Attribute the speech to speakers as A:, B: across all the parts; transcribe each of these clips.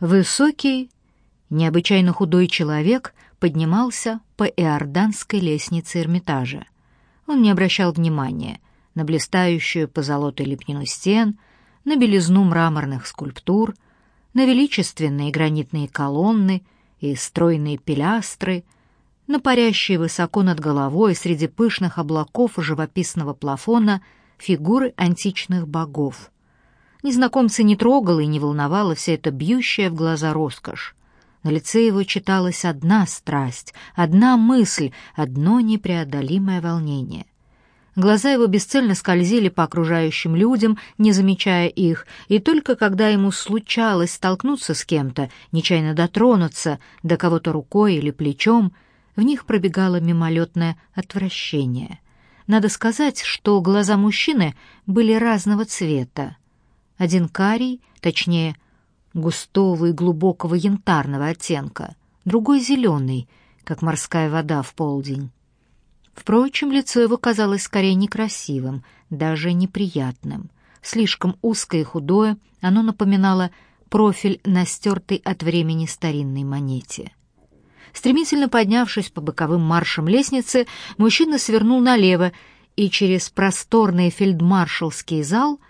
A: Высокий, необычайно худой человек поднимался по иорданской лестнице Эрмитажа. Он не обращал внимания на блистающую позолотой лепнину стен, на белизну мраморных скульптур, на величественные гранитные колонны и стройные пилястры, на парящие высоко над головой среди пышных облаков живописного плафона фигуры античных богов. Незнакомца не трогала и не волновала вся эта бьющая в глаза роскошь. На лице его читалась одна страсть, одна мысль, одно непреодолимое волнение. Глаза его бесцельно скользили по окружающим людям, не замечая их, и только когда ему случалось столкнуться с кем-то, нечаянно дотронуться до кого-то рукой или плечом, в них пробегало мимолетное отвращение. Надо сказать, что глаза мужчины были разного цвета. Один карий, точнее, густого и глубокого янтарного оттенка, другой зеленый, как морская вода в полдень. Впрочем, лицо его казалось скорее некрасивым, даже неприятным. Слишком узкое и худое, оно напоминало профиль на стертой от времени старинной монете. Стремительно поднявшись по боковым маршам лестницы, мужчина свернул налево и через просторный фельдмаршалский зал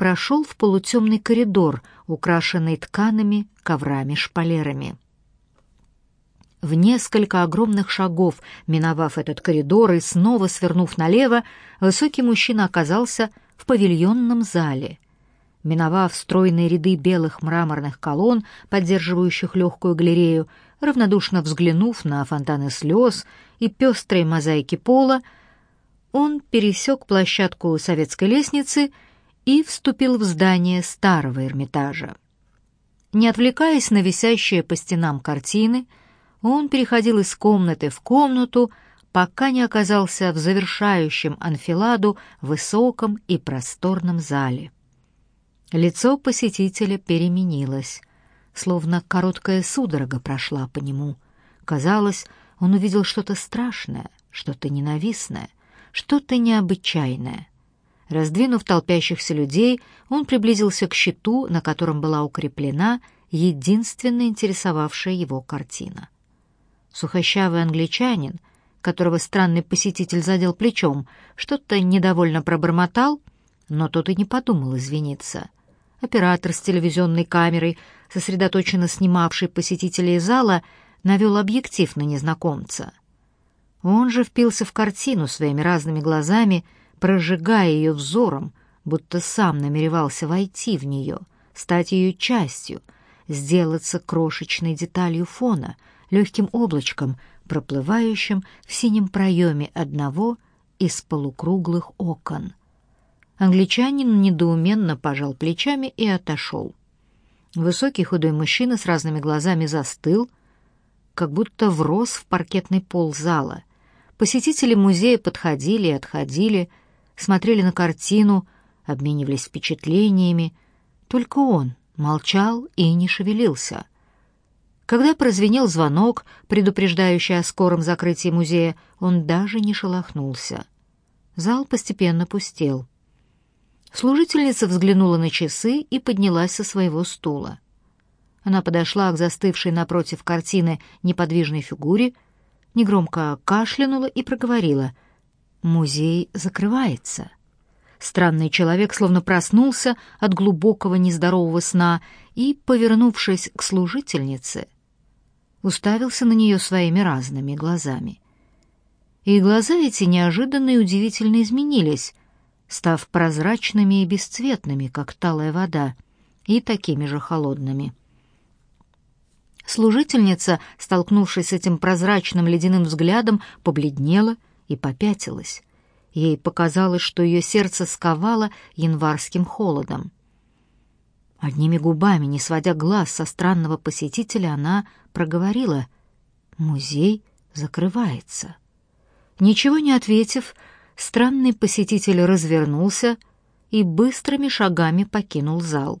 A: прошел в полутемный коридор, украшенный ткаными коврами-шпалерами. В несколько огромных шагов, миновав этот коридор и снова свернув налево, высокий мужчина оказался в павильонном зале. Миновав стройные ряды белых мраморных колонн, поддерживающих легкую галерею, равнодушно взглянув на фонтаны слез и пестрые мозаики пола, он пересек площадку советской лестницы и вступил в здание старого Эрмитажа. Не отвлекаясь на висящие по стенам картины, он переходил из комнаты в комнату, пока не оказался в завершающем анфиладу высоком и просторном зале. Лицо посетителя переменилось, словно короткая судорога прошла по нему. Казалось, он увидел что-то страшное, что-то ненавистное, что-то необычайное. Раздвинув толпящихся людей, он приблизился к щиту, на котором была укреплена единственная интересовавшая его картина — Сухощавый англичанин, которого странный посетитель задел плечом, что-то недовольно пробормотал, но тот и не подумал извиниться. Оператор с телевизионной камерой, сосредоточенно снимавший посетителей зала, навел объектив на незнакомца. Он же впился в картину своими разными глазами, прожигая ее взором, будто сам намеревался войти в нее, стать ее частью, сделаться крошечной деталью фона — легким облачком, проплывающим в синем проеме одного из полукруглых окон. Англичанин недоуменно пожал плечами и отошел. Высокий худой мужчина с разными глазами застыл, как будто врос в паркетный пол зала. Посетители музея подходили и отходили, смотрели на картину, обменивались впечатлениями. Только он молчал и не шевелился. Когда прозвенел звонок, предупреждающий о скором закрытии музея, он даже не шелохнулся. Зал постепенно пустел. Служительница взглянула на часы и поднялась со своего стула. Она подошла к застывшей напротив картины неподвижной фигуре, негромко кашлянула и проговорила «Музей закрывается». Странный человек словно проснулся от глубокого нездорового сна и, повернувшись к служительнице, уставился на нее своими разными глазами. И глаза эти неожиданно и удивительно изменились, став прозрачными и бесцветными, как талая вода, и такими же холодными. Служительница, столкнувшись с этим прозрачным ледяным взглядом, побледнела и попятилась. Ей показалось, что ее сердце сковало январским холодом. Одними губами, не сводя глаз со странного посетителя, она проговорила «Музей закрывается». Ничего не ответив, странный посетитель развернулся и быстрыми шагами покинул зал.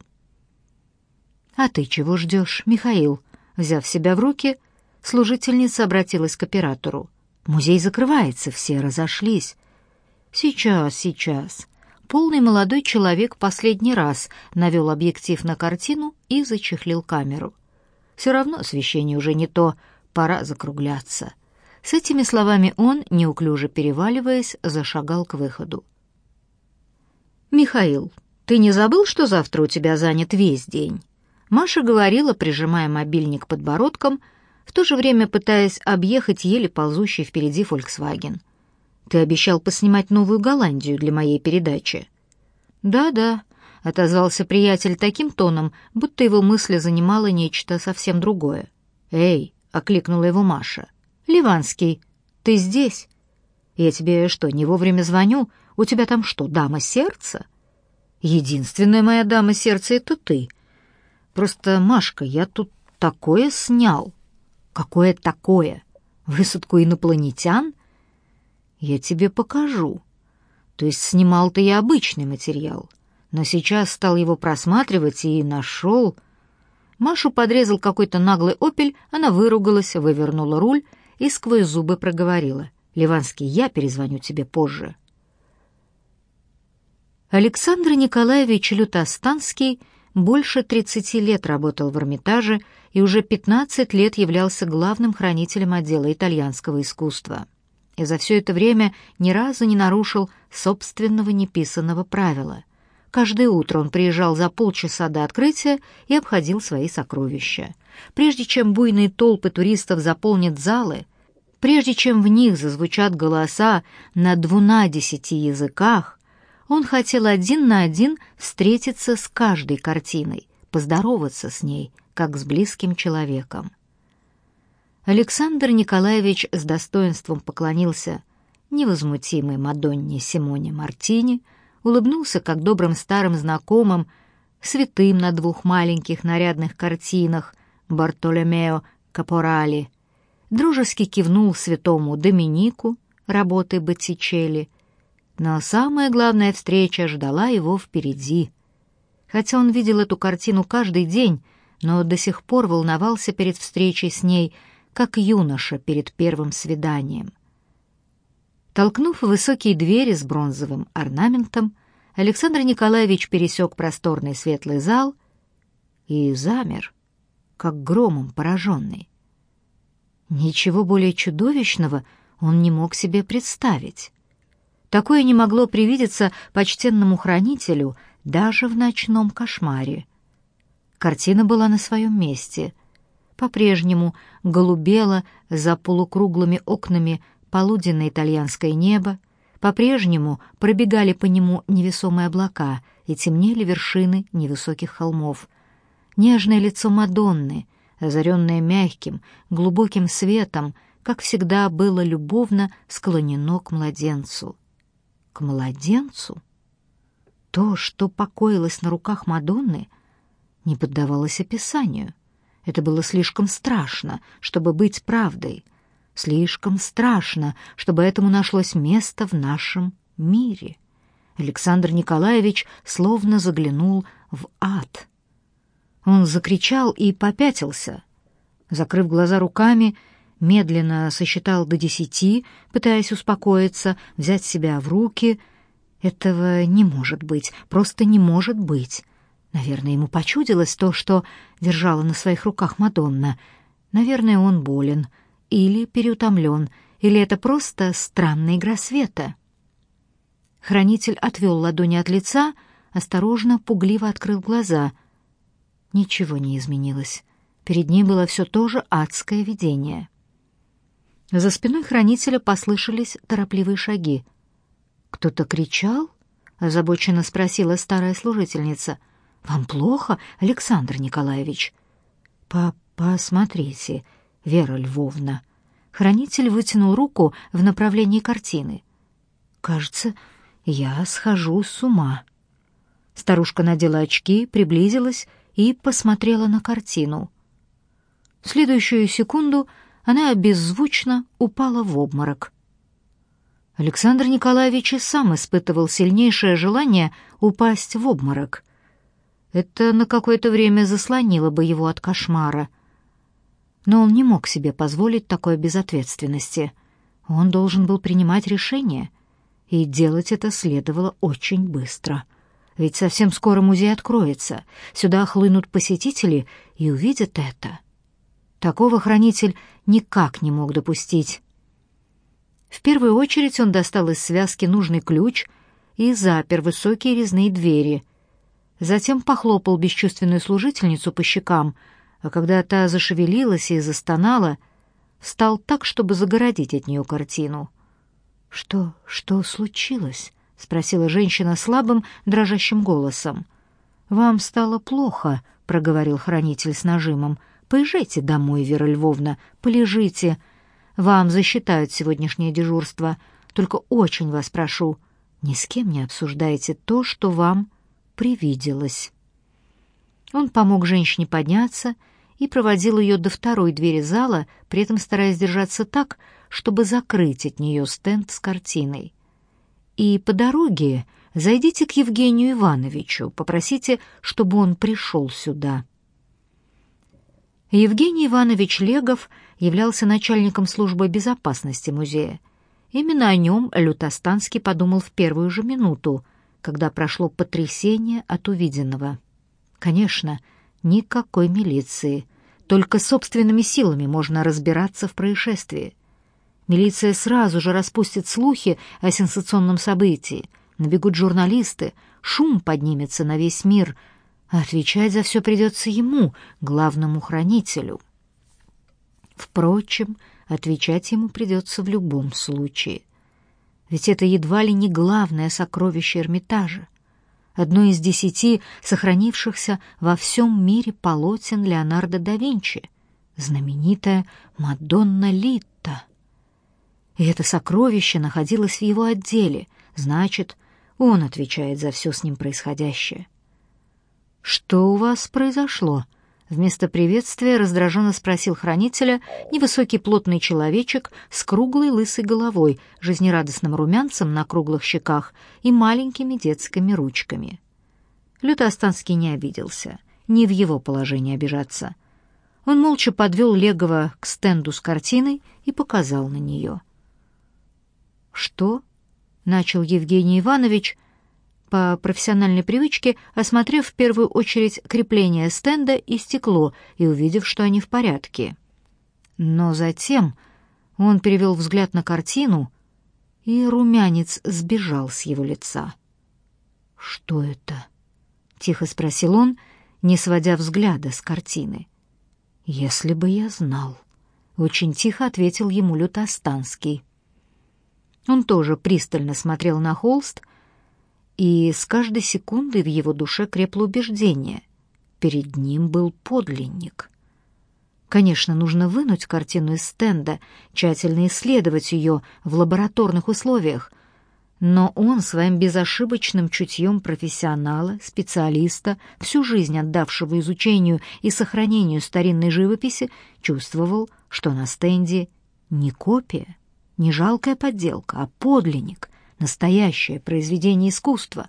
A: «А ты чего ждешь, Михаил?» Взяв себя в руки, служительница обратилась к оператору. «Музей закрывается, все разошлись». «Сейчас, сейчас». Полный молодой человек последний раз навел объектив на картину и зачехлил камеру. Все равно освещение уже не то, пора закругляться». С этими словами он, неуклюже переваливаясь, зашагал к выходу. «Михаил, ты не забыл, что завтра у тебя занят весь день?» Маша говорила, прижимая мобильник подбородком, в то же время пытаясь объехать еле ползущий впереди «Фольксваген». «Ты обещал поснимать Новую Голландию для моей передачи». «Да-да», — отозвался приятель таким тоном, будто его мысли занимало нечто совсем другое. «Эй!» — окликнула его Маша. «Ливанский, ты здесь?» «Я тебе что, не вовремя звоню? У тебя там что, дама сердца?» «Единственная моя дама сердца — это ты», Просто, Машка, я тут такое снял. Какое такое? Высадку инопланетян? Я тебе покажу. То есть снимал-то я обычный материал, но сейчас стал его просматривать и нашел... Машу подрезал какой-то наглый опель, она выругалась, вывернула руль и сквозь зубы проговорила. «Ливанский, я перезвоню тебе позже». Александр Николаевич Лютостанский больше 30 лет работал в Эрмитаже и уже 15 лет являлся главным хранителем отдела итальянского искусства. И за все это время ни разу не нарушил собственного неписанного правила. Каждое утро он приезжал за полчаса до открытия и обходил свои сокровища. Прежде чем буйные толпы туристов заполнят залы, прежде чем в них зазвучат голоса на двунадесяти языках, он хотел один на один встретиться с каждой картиной, поздороваться с ней, как с близким человеком. Александр Николаевич с достоинством поклонился невозмутимой Мадонне Симоне Мартини, улыбнулся как добрым старым знакомым, святым на двух маленьких нарядных картинах Бартоломео Капорали, дружески кивнул святому Доминику работы Боттичелли но самая главная встреча ждала его впереди. Хотя он видел эту картину каждый день, но до сих пор волновался перед встречей с ней, как юноша перед первым свиданием. Толкнув высокие двери с бронзовым орнаментом, Александр Николаевич пересек просторный светлый зал и замер, как громом пораженный. Ничего более чудовищного он не мог себе представить. Такое не могло привидеться почтенному хранителю даже в ночном кошмаре. Картина была на своем месте. По-прежнему голубело за полукруглыми окнами полуденное итальянское небо, по-прежнему пробегали по нему невесомые облака и темнели вершины невысоких холмов. Нежное лицо Мадонны, озаренное мягким, глубоким светом, как всегда было любовно склонено к младенцу младенцу? То, что покоилось на руках Мадонны, не поддавалось описанию. Это было слишком страшно, чтобы быть правдой. Слишком страшно, чтобы этому нашлось место в нашем мире. Александр Николаевич словно заглянул в ад. Он закричал и попятился. Закрыв глаза руками, медленно сосчитал до десяти, пытаясь успокоиться, взять себя в руки. Этого не может быть, просто не может быть. Наверное, ему почудилось то, что держала на своих руках Мадонна. Наверное, он болен или переутомлен, или это просто странная игра света. Хранитель отвел ладони от лица, осторожно, пугливо открыл глаза. Ничего не изменилось. Перед ним было все то же адское видение. За спиной хранителя послышались торопливые шаги. «Кто-то кричал?» — озабоченно спросила старая служительница. «Вам плохо, Александр Николаевич?» «По «Посмотрите, Вера Львовна». Хранитель вытянул руку в направлении картины. «Кажется, я схожу с ума». Старушка надела очки, приблизилась и посмотрела на картину. В следующую секунду она беззвучно упала в обморок. Александр Николаевич и сам испытывал сильнейшее желание упасть в обморок. Это на какое-то время заслонило бы его от кошмара. Но он не мог себе позволить такой безответственности. Он должен был принимать решение, и делать это следовало очень быстро. Ведь совсем скоро музей откроется, сюда хлынут посетители и увидят это — Такого хранитель никак не мог допустить. В первую очередь он достал из связки нужный ключ и запер высокие резные двери. Затем похлопал бесчувственную служительницу по щекам, а когда та зашевелилась и застонала, встал так, чтобы загородить от нее картину. «Что, что случилось?» — спросила женщина слабым, дрожащим голосом. «Вам стало плохо», — проговорил хранитель с нажимом. «Поезжайте домой, Вера Львовна, полежите. Вам засчитают сегодняшнее дежурство. Только очень вас прошу, ни с кем не обсуждайте то, что вам привиделось». Он помог женщине подняться и проводил ее до второй двери зала, при этом стараясь держаться так, чтобы закрыть от нее стенд с картиной. И по дороге зайдите к Евгению Ивановичу, попросите, чтобы он пришел сюда. Евгений Иванович Легов являлся начальником службы безопасности музея. Именно о нем Лютостанский подумал в первую же минуту, когда прошло потрясение от увиденного. Конечно, никакой милиции. Только собственными силами можно разбираться в происшествии. Милиция сразу же распустит слухи о сенсационном событии. Набегут журналисты, шум поднимется на весь мир, отвечать за все придется ему, главному хранителю. Впрочем, отвечать ему придется в любом случае. Ведь это едва ли не главное сокровище Эрмитажа одно из десяти сохранившихся во всем мире полотен Леонардо да Винчи, знаменитая Мадонна Литта. И это сокровище находилось в его отделе, значит, он отвечает за все с ним происходящее. «Что у вас произошло?» Вместо приветствия раздраженно спросил хранителя невысокий плотный человечек с круглой лысой головой, жизнерадостным румянцем на круглых щеках и маленькими детскими ручками. Лютостанский не обиделся, не в его положении обижаться. Он молча подвел Легова к стенду с картиной и показал на нее. «Что?» — начал Евгений Иванович — по профессиональной привычке, осмотрев в первую очередь крепление стенда и стекло и увидев, что они в порядке. Но затем он перевел взгляд на картину, и румянец сбежал с его лица. «Что это?» — тихо спросил он, не сводя взгляда с картины. «Если бы я знал», — очень тихо ответил ему Лютостанский. Он тоже пристально смотрел на холст, и с каждой секундой в его душе крепло убеждение. Перед ним был подлинник. Конечно, нужно вынуть картину из стенда, тщательно исследовать ее в лабораторных условиях, но он своим безошибочным чутьем профессионала, специалиста, всю жизнь отдавшего изучению и сохранению старинной живописи, чувствовал, что на стенде не копия, не жалкая подделка, а подлинник, настоящее произведение искусства.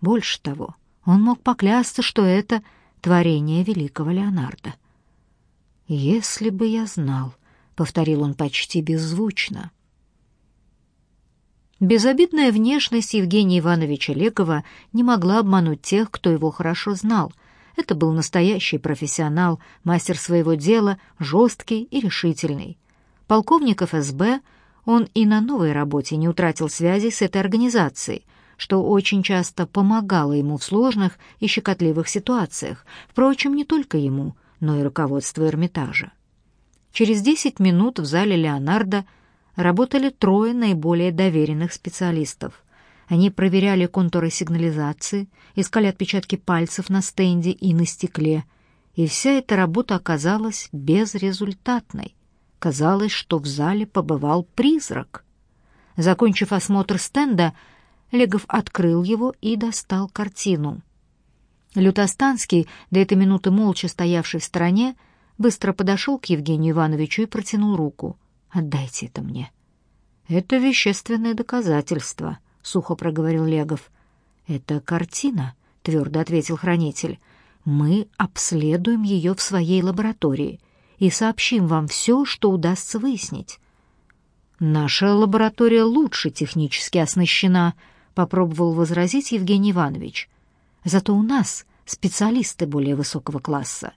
A: Больше того, он мог поклясться, что это творение великого Леонардо. «Если бы я знал», — повторил он почти беззвучно. Безобидная внешность Евгения Ивановича Лекова не могла обмануть тех, кто его хорошо знал. Это был настоящий профессионал, мастер своего дела, жесткий и решительный. Полковник ФСБ — он и на новой работе не утратил связи с этой организацией, что очень часто помогало ему в сложных и щекотливых ситуациях, впрочем, не только ему, но и руководству Эрмитажа. Через 10 минут в зале Леонардо работали трое наиболее доверенных специалистов. Они проверяли контуры сигнализации, искали отпечатки пальцев на стенде и на стекле, и вся эта работа оказалась безрезультатной. Казалось, что в зале побывал призрак. Закончив осмотр стенда, Легов открыл его и достал картину. Лютостанский, до этой минуты молча стоявший в стороне, быстро подошел к Евгению Ивановичу и протянул руку. «Отдайте это мне». «Это вещественное доказательство», — сухо проговорил Легов. «Это картина», — твердо ответил хранитель. «Мы обследуем ее в своей лаборатории и сообщим вам все, что удастся выяснить. Наша лаборатория лучше технически оснащена, попробовал возразить Евгений Иванович. Зато у нас специалисты более высокого класса.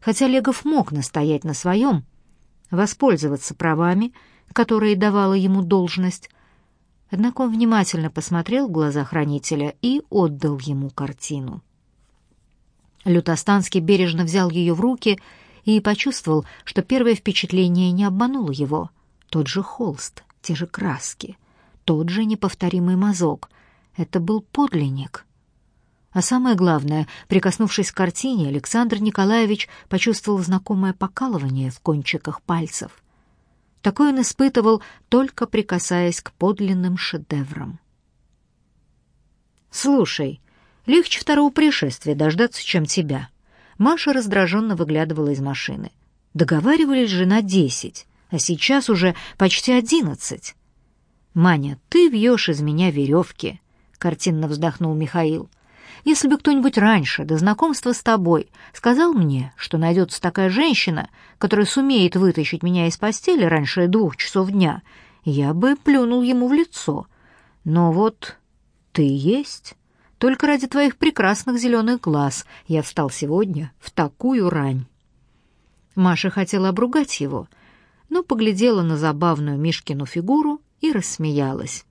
A: Хотя Легов мог настоять на своем, воспользоваться правами, которые давала ему должность, однако он внимательно посмотрел в глаза хранителя и отдал ему картину. Лютостанский бережно взял ее в руки и почувствовал, что первое впечатление не обмануло его. Тот же холст, те же краски, тот же неповторимый мазок. Это был подлинник. А самое главное, прикоснувшись к картине, Александр Николаевич почувствовал знакомое покалывание в кончиках пальцев. Такое он испытывал, только прикасаясь к подлинным шедеврам. «Слушай, легче второго пришествия дождаться, чем тебя». Маша раздраженно выглядывала из машины. «Договаривались же на десять, а сейчас уже почти одиннадцать». «Маня, ты вьешь из меня веревки», — картинно вздохнул Михаил. Если бы кто-нибудь раньше, до знакомства с тобой, сказал мне, что найдется такая женщина, которая сумеет вытащить меня из постели раньше двух часов дня, я бы плюнул ему в лицо. Но вот ты есть. Только ради твоих прекрасных зеленых глаз я встал сегодня в такую рань. Маша хотела обругать его, но поглядела на забавную Мишкину фигуру и рассмеялась.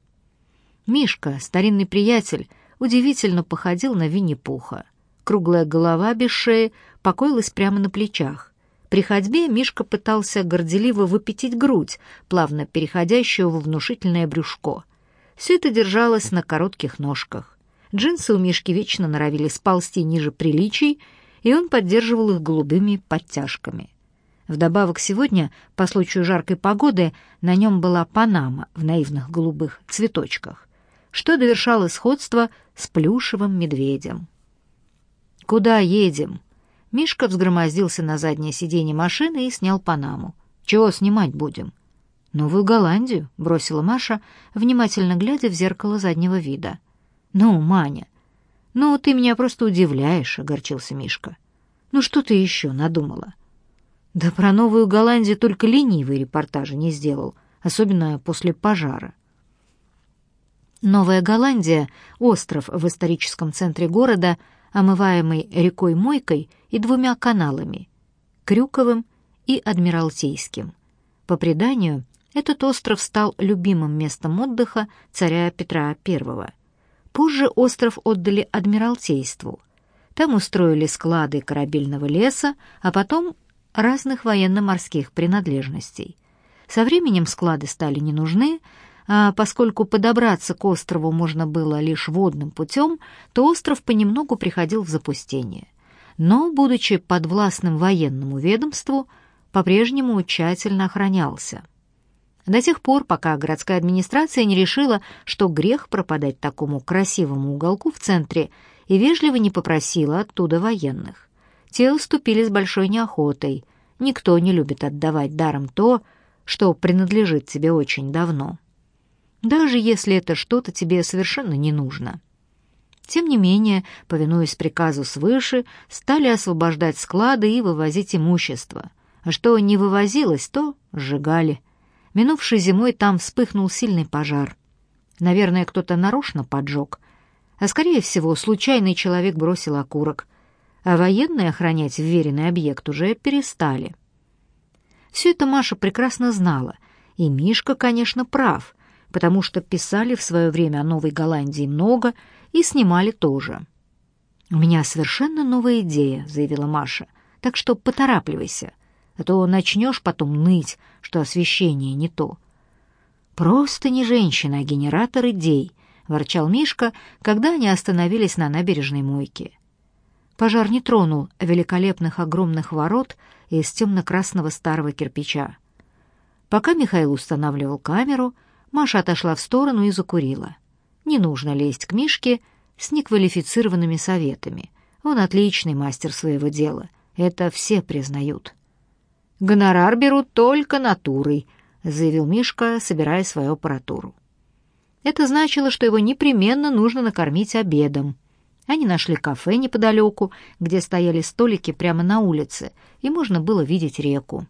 A: Мишка, старинный приятель, удивительно походил на Винни-Пуха. Круглая голова без шеи покоилась прямо на плечах. При ходьбе Мишка пытался горделиво выпятить грудь, плавно переходящую во внушительное брюшко. Все это держалось на коротких ножках. Джинсы у Мишки вечно норовили сползти ниже приличий, и он поддерживал их голубыми подтяжками. Вдобавок сегодня, по случаю жаркой погоды, на нем была панама в наивных голубых цветочках что довершало сходство с плюшевым медведем. «Куда едем?» Мишка взгромоздился на заднее сиденье машины и снял панаму. «Чего снимать будем?» «Новую Голландию», — бросила Маша, внимательно глядя в зеркало заднего вида. «Ну, Маня, ну ты меня просто удивляешь», — огорчился Мишка. «Ну что ты еще надумала?» «Да про Новую Голландию только ленивый репортажи не сделал, особенно после пожара». Новая Голландия — остров в историческом центре города, омываемый рекой Мойкой и двумя каналами — Крюковым и Адмиралтейским. По преданию, этот остров стал любимым местом отдыха царя Петра I. Позже остров отдали Адмиралтейству. Там устроили склады корабельного леса, а потом разных военно-морских принадлежностей. Со временем склады стали не нужны, а поскольку подобраться к острову можно было лишь водным путем, то остров понемногу приходил в запустение. Но, будучи подвластным военному ведомству, по-прежнему тщательно охранялся. До тех пор, пока городская администрация не решила, что грех пропадать такому красивому уголку в центре, и вежливо не попросила оттуда военных. Те уступили с большой неохотой. Никто не любит отдавать даром то, что принадлежит тебе очень давно даже если это что-то тебе совершенно не нужно. Тем не менее, повинуясь приказу свыше, стали освобождать склады и вывозить имущество. А что не вывозилось, то сжигали. Минувшей зимой там вспыхнул сильный пожар. Наверное, кто-то нарочно поджег. А скорее всего, случайный человек бросил окурок. А военные охранять вверенный объект уже перестали. Все это Маша прекрасно знала. И Мишка, конечно, прав — потому что писали в свое время о Новой Голландии много и снимали тоже. «У меня совершенно новая идея», — заявила Маша, — «так что поторапливайся, а то начнешь потом ныть, что освещение не то». «Просто не женщина, а генератор идей», — ворчал Мишка, когда они остановились на набережной мойке. Пожар не тронул великолепных огромных ворот из темно-красного старого кирпича. Пока Михаил устанавливал камеру, Маша отошла в сторону и закурила. Не нужно лезть к Мишке с неквалифицированными советами. Он отличный мастер своего дела. Это все признают. «Гонорар берут только натурой», — заявил Мишка, собирая свою аппаратуру. Это значило, что его непременно нужно накормить обедом. Они нашли кафе неподалеку, где стояли столики прямо на улице, и можно было видеть реку.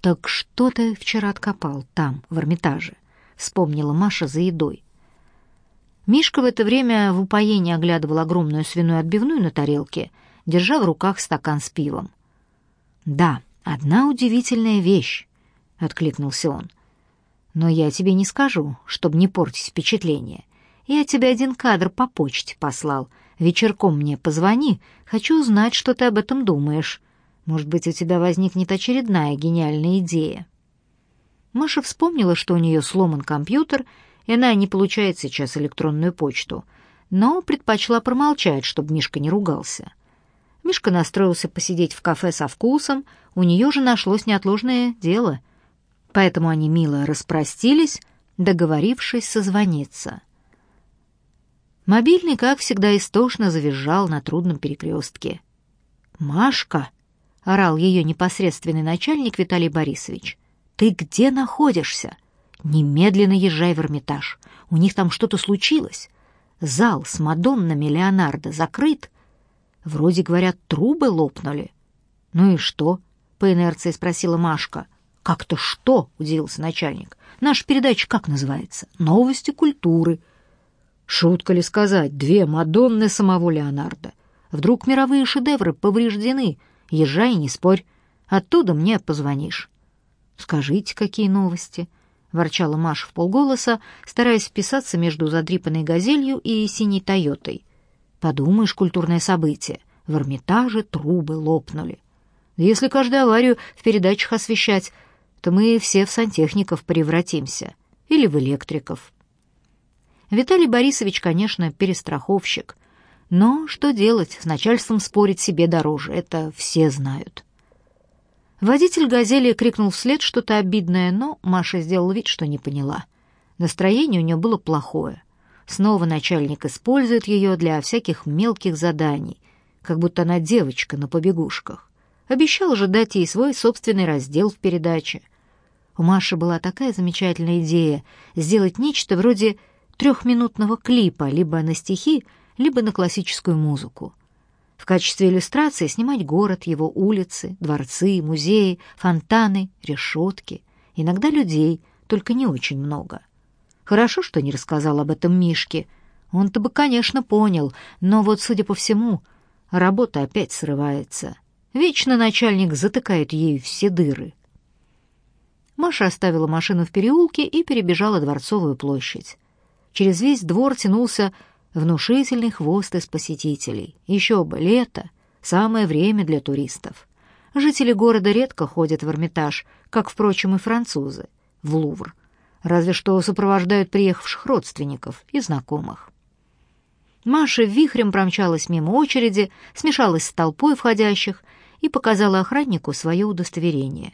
A: «Так что ты вчера откопал там, в Эрмитаже?» — вспомнила Маша за едой. Мишка в это время в упоении оглядывал огромную свиную отбивную на тарелке, держа в руках стакан с пивом. «Да, одна удивительная вещь», — откликнулся он. «Но я тебе не скажу, чтобы не портить впечатление. Я тебе один кадр по почте послал. Вечерком мне позвони, хочу узнать, что ты об этом думаешь. Может быть, у тебя возникнет очередная гениальная идея». Маша вспомнила, что у нее сломан компьютер, и она не получает сейчас электронную почту, но предпочла промолчать, чтобы Мишка не ругался. Мишка настроился посидеть в кафе со вкусом, у нее же нашлось неотложное дело, поэтому они мило распростились, договорившись созвониться. Мобильный, как всегда, истошно завизжал на трудном перекрестке. «Машка!» — орал ее непосредственный начальник Виталий Борисович. «Ты где находишься? Немедленно езжай в Эрмитаж. У них там что-то случилось. Зал с Мадоннами Леонардо закрыт. Вроде, говорят, трубы лопнули». «Ну и что?» — по инерции спросила Машка. «Как-то что?» — удивился начальник. «Наша передача как называется? Новости культуры». Шутка ли сказать, две Мадонны самого Леонардо. Вдруг мировые шедевры повреждены. Езжай, не спорь. Оттуда мне позвонишь. Скажите, какие новости? ворчала Маша в полголоса, стараясь вписаться между задрипанной газелью и синей Тойотой. Подумаешь, культурное событие. В Эрмитаже трубы лопнули. Да если каждую аварию в передачах освещать, то мы все в сантехников превратимся. Или в электриков. Виталий Борисович, конечно, перестраховщик. Но что делать, с начальством спорить себе дороже, это все знают. Водитель «Газели» крикнул вслед что-то обидное, но Маша сделала вид, что не поняла. Настроение у нее было плохое. Снова начальник использует ее для всяких мелких заданий, как будто она девочка на побегушках. Обещал же дать ей свой собственный раздел в передаче. У Маши была такая замечательная идея сделать нечто вроде трехминутного клипа либо на стихи, либо на классическую музыку. В качестве иллюстрации снимать город, его улицы, дворцы, музеи, фонтаны, решетки, иногда людей, только не очень много. Хорошо, что не рассказал об этом Мишке. Он-то бы, конечно, понял, но вот, судя по всему, работа опять срывается. Вечно начальник затыкает ей все дыры. Маша оставила машину в переулке и перебежала Дворцовую площадь. Через весь двор тянулся внушительный хвост из посетителей. Еще бы, лето, самое время для туристов. Жители города редко ходят в Эрмитаж, как, впрочем, и французы, в Лувр, разве что сопровождают приехавших родственников и знакомых. Маша вихрем промчалась мимо очереди, смешалась с толпой входящих и показала охраннику свое удостоверение.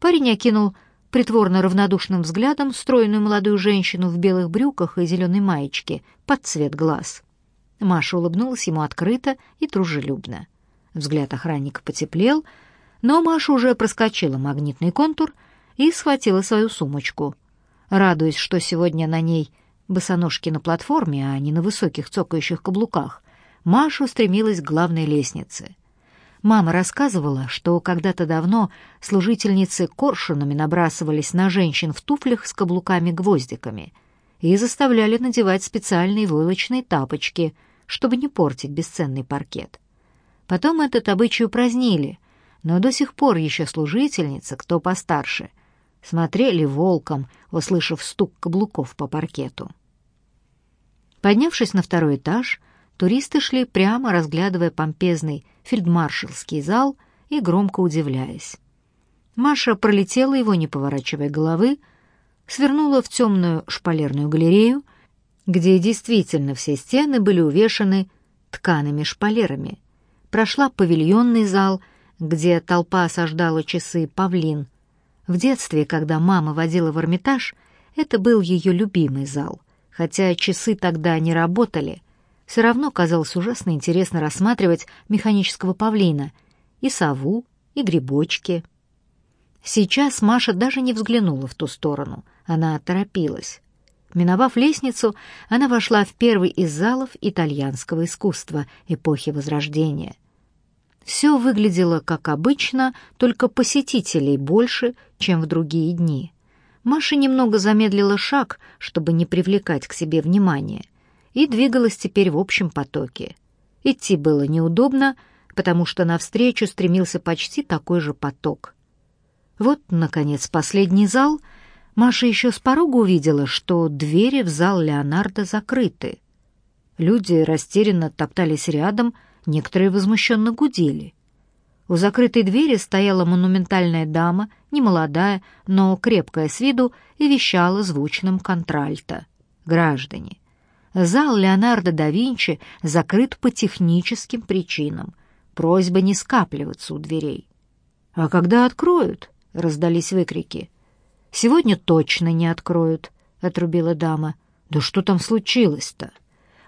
A: Парень окинул притворно равнодушным взглядом стройную молодую женщину в белых брюках и зеленой маечке под цвет глаз. Маша улыбнулась ему открыто и дружелюбно. Взгляд охранника потеплел, но Маша уже проскочила магнитный контур и схватила свою сумочку. Радуясь, что сегодня на ней босоножки на платформе, а не на высоких цокающих каблуках, Маша устремилась к главной лестнице — Мама рассказывала, что когда-то давно служительницы коршунами набрасывались на женщин в туфлях с каблуками-гвоздиками и заставляли надевать специальные войлочные тапочки, чтобы не портить бесценный паркет. Потом этот обычай упразднили, но до сих пор еще служительницы, кто постарше, смотрели волком, услышав стук каблуков по паркету. Поднявшись на второй этаж, туристы шли прямо, разглядывая помпезный фельдмаршалский зал и громко удивляясь. Маша пролетела его, не поворачивая головы, свернула в темную шпалерную галерею, где действительно все стены были увешаны ткаными шпалерами. Прошла павильонный зал, где толпа осаждала часы павлин. В детстве, когда мама водила в Эрмитаж, это был ее любимый зал. Хотя часы тогда не работали, все равно казалось ужасно интересно рассматривать механического павлина, и сову, и грибочки. Сейчас Маша даже не взглянула в ту сторону, она торопилась. Миновав лестницу, она вошла в первый из залов итальянского искусства эпохи Возрождения. Все выглядело как обычно, только посетителей больше, чем в другие дни. Маша немного замедлила шаг, чтобы не привлекать к себе внимания — и двигалась теперь в общем потоке. Идти было неудобно, потому что навстречу стремился почти такой же поток. Вот, наконец, последний зал. Маша еще с порога увидела, что двери в зал Леонардо закрыты. Люди растерянно топтались рядом, некоторые возмущенно гудели. У закрытой двери стояла монументальная дама, немолодая, но крепкая с виду, и вещала звучным контральто. «Граждане, зал Леонардо да Винчи закрыт по техническим причинам. Просьба не скапливаться у дверей». «А когда откроют?» — раздались выкрики. «Сегодня точно не откроют», — отрубила дама. «Да что там случилось-то?»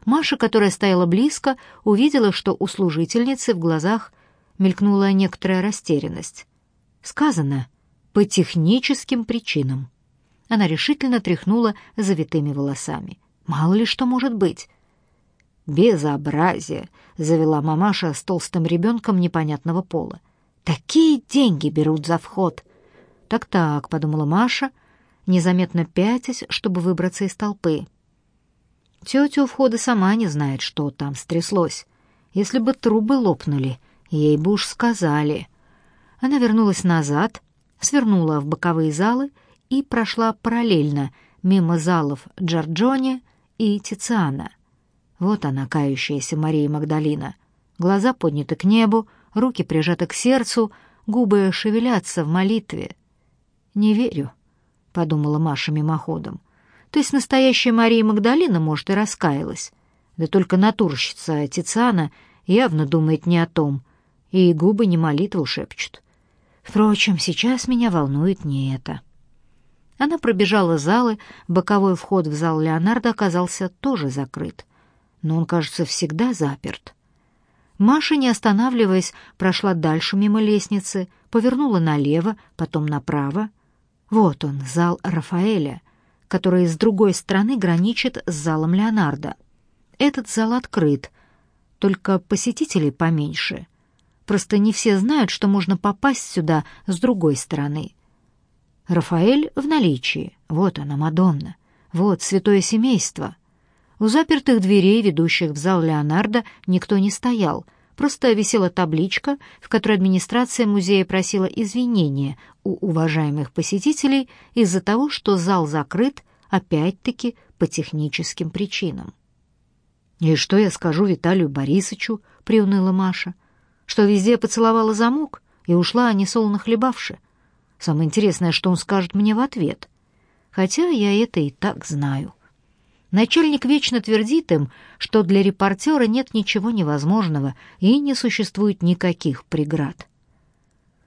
A: Маша, которая стояла близко, увидела, что у служительницы в глазах мелькнула некоторая растерянность. Сказано «по техническим причинам». Она решительно тряхнула завитыми волосами. Мало ли что может быть. «Безобразие!» — завела мамаша с толстым ребенком непонятного пола. «Такие деньги берут за вход!» «Так-так», — подумала Маша, незаметно пятясь, чтобы выбраться из толпы. Тетя у входа сама не знает, что там стряслось. Если бы трубы лопнули, ей бы уж сказали. Она вернулась назад, свернула в боковые залы и прошла параллельно мимо залов Джорджони и Тициана. Вот она, кающаяся Мария Магдалина. Глаза подняты к небу, руки прижаты к сердцу, губы шевелятся в молитве. «Не верю», — подумала Маша мимоходом. То есть настоящая Мария Магдалина, может, и раскаялась. Да только натурщица Тициана явно думает не о том, и губы не молитву шепчут. Впрочем, сейчас меня волнует не это. Она пробежала залы, боковой вход в зал Леонардо оказался тоже закрыт. Но он, кажется, всегда заперт. Маша, не останавливаясь, прошла дальше мимо лестницы, повернула налево, потом направо. Вот он, зал Рафаэля, который с другой стороны граничит с залом Леонардо. Этот зал открыт, только посетителей поменьше. Просто не все знают, что можно попасть сюда с другой стороны. Рафаэль в наличии. Вот она, Мадонна. Вот святое семейство. У запертых дверей, ведущих в зал Леонардо, никто не стоял — Просто висела табличка, в которой администрация музея просила извинения у уважаемых посетителей из-за того, что зал закрыт, опять-таки, по техническим причинам. «И что я скажу Виталию Борисовичу?» — приуныла Маша. «Что везде поцеловала замок и ушла, несолоно хлебавши. Самое интересное, что он скажет мне в ответ. Хотя я это и так знаю». Начальник вечно твердит им, что для репортера нет ничего невозможного и не существует никаких преград.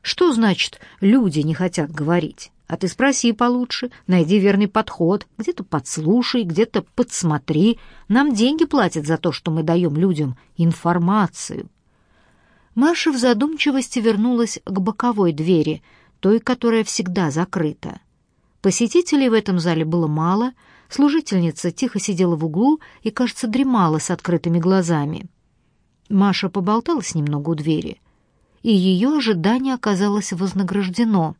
A: Что значит «люди не хотят говорить»? А ты спроси получше, найди верный подход, где-то подслушай, где-то подсмотри. Нам деньги платят за то, что мы даем людям информацию. Маша в задумчивости вернулась к боковой двери, той, которая всегда закрыта. Посетителей в этом зале было мало — Служительница тихо сидела в углу и, кажется, дремала с открытыми глазами. Маша поболталась немного у двери, и ее ожидание оказалось вознаграждено —